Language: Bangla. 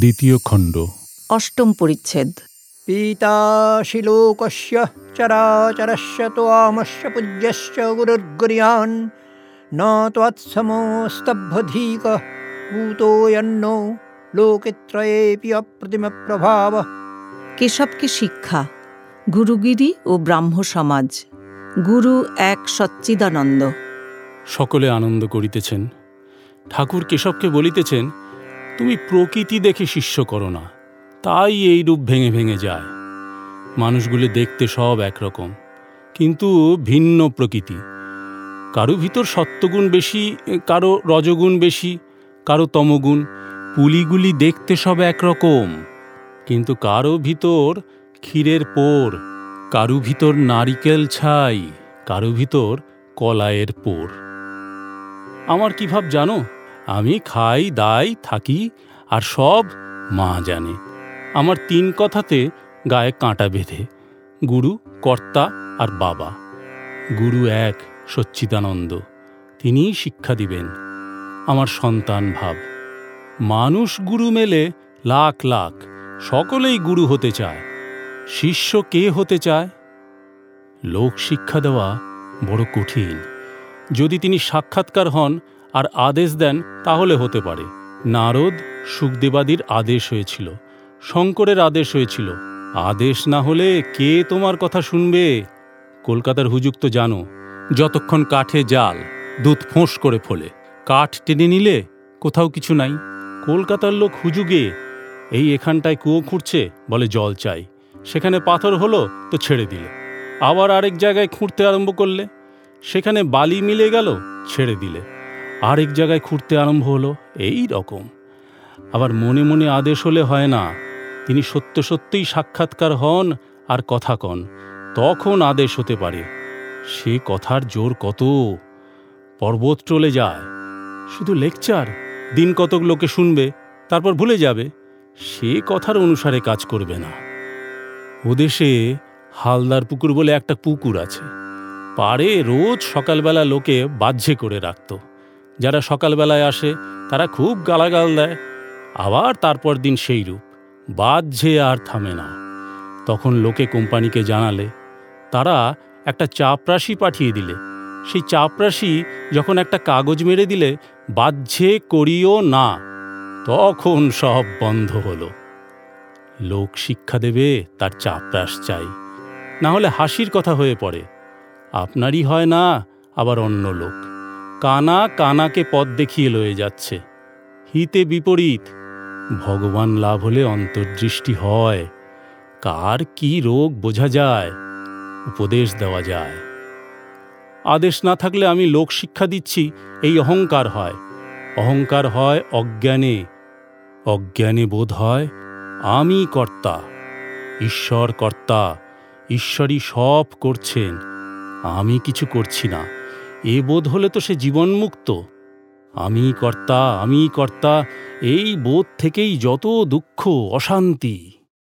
দ্বিতীয় খণ্ড। অষ্টম পরিচ্ছেদ। পিতা লোকস্য চরাচরস্য তোমস্য পূজ্যস্য গুরুর্গুরিয়ান ন ত্বৎসমস্তভ্যধীক ভূতোয়ন্ন লোকেত্রয়েপি অপ্রতিম প্রভাব কেশবকে শিক্ষা গুরুগিরি ও ব্রাহ্ম সমাজ। গুরু এক সচ্চিদানন্দ। সকলে আনন্দ করিতেছেন। ঠাকুর কেশবকে বলিতেছেন তুমি প্রকৃতি দেখে শিষ্য করো না। তাই এই রূপ ভেঙে ভেঙে যায়। মানুষগুলি দেখতে সব একরকম, কিন্তু ভিন্ন প্রকৃতি। কারও ভিতর সত্যগুণ বেশি, কারও রজগুণ বেশি, কারও তমগুণ। পুলিগুলি দেখতে সব একরকম, কিন্তু কারও ভিতর ক্ষীরের পোর, কারও ভিতর নারিকেল ছাই, কারও ভিতর কলায়ের পোর। আমার কি ভাব জানো? আমি খাই, দাই, থাকি, আর সব মা জানে। আমার তিন কথাতে গায়ে কাঁটা বেঁধে, গুরু, কর্তা আর বাবা। গুরু এক, সচ্চিদানন্দ, তিনিই শিক্ষা দিবেন আমার সন্তান ভাব। মানুষ গুরু মেলে লাখ লাখ, সকলেই গুরু হতে চায়। শিষ্য কে হতে চায়? লোক শিক্ষা দেওয়া বড় কঠিন। যদি তিনি সাক্ষাৎকার হন আর আদেশ দেন তাহলে হতে পারে। নারদ সুখদেবাদির আদেশ হয়েছিল, শঙ্করের আদেশ হয়েছিল। আদেশ না হলে কে তোমার কথা শুনবে? কলকাতার হুজুক তো জানো, যতক্ষণ কাঠে জাল, দুধ ফোঁস করে ফোলে। কাঠ টেনে নিলে কোথাও কিছু নাই। কলকাতার লোক হুজুগে, এই এখানটায় কুয়ো খুঁড়ছে বলে জল চাই। সেখানে পাথর হলো তো ছেড়ে দিলে। আবার আরেক জায়গায় খুঁড়তে আরম্ভ করলে, সেখানে বালি মিলে গেল, ছেড়ে দিলে। আরেক জায়গায় খুঁড়তে আরম্ভ হলো, এই রকম। আবার মনে মনে আদেশ হলে হয় না, তিনি সত্য সত্যিই সাক্ষাৎকার হন আর কথা কন, তখন আদেশ হতে পারে, সে কথার জোর কত? পর্বত চলে যায়, শুধু লেকচার, দিন কতক লোকে শুনবে, তারপর ভুলে যাবে, সে কথার অনুসারে কাজ করবে না। ওদেশে হালদার পুকুর বলে একটা পুকুর আছে, পাড়ে রোজ সকালবেলা লোকে বাহ্যে করে রাখত। যারা সকালবেলায় আসে, তারা খুব গালাগাল দেয়। আবার তারপর দিন সেই রূপ বাহ্যে আর থামে না। তখন লোকে কোম্পানিকে জানালে, তারা একটা চাপরাশি পাঠিয়ে দিলে। সেই চাপরাশি যখন একটা কাগজ মেরে দিলে বাহ্যে করিও না। তখন সব বন্ধ হলো। লোক শিক্ষা দেবে, তার চাপরাশ চাই। না হলে হাসির কথা হয়ে পড়ে। আপনারই হয় না, আবার অন্য লোক। কানা কানাকে পথ দেখিয়ে লয়ে যাচ্ছে। হিতে বিপরীত, ভগবান লাভ হলে অন্তর্দৃষ্টি হয়। কার কি রোগ বোঝা যায়, উপদেশ দেওয়া যায়। আদেশ না থাকলে আমি লোক শিক্ষা দিচ্ছি, এই অহংকার হয়। অহংকার হয় অজ্ঞানে অজ্ঞানে বোধ হয় আমি কর্তা, ঈশ্বর কর্তা, ঈশ্বরই সব করছেন, আমি কিছু করছি না। এ বোধ হলে তো সে জীবনমুক্ত। আমি কর্তা আমি কর্তা, এই বোধ থেকেই যত দুঃখ, অশান্তি।